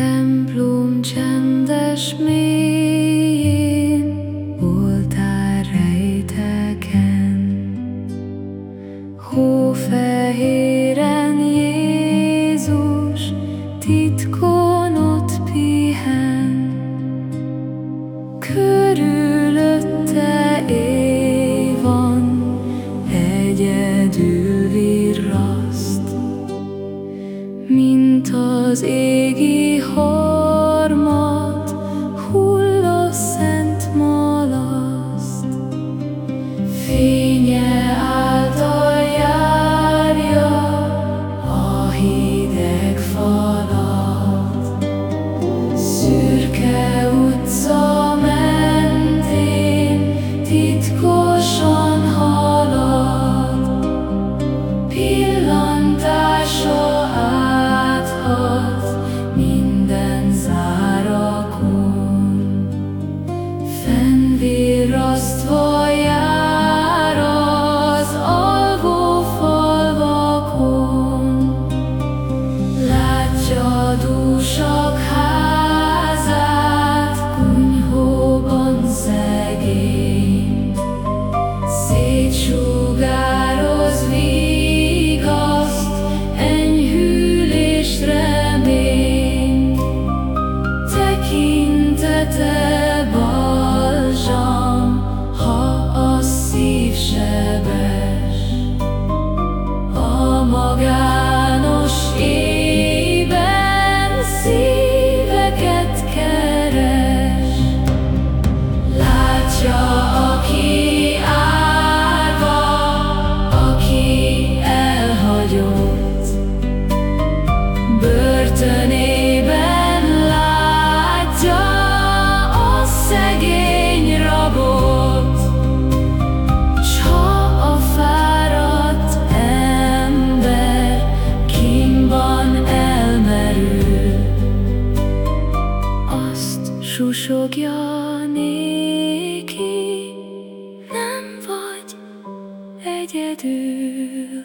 templom csendes mélyén voltál rejteken. Hófehéren Jézus titkon ott pihen, körülötte éj egyedül virraszt, mint az égi pillantása Fennvirrasztva jár az alvó falvakon, Látja házát, susogja néki, nem vagy egyedül.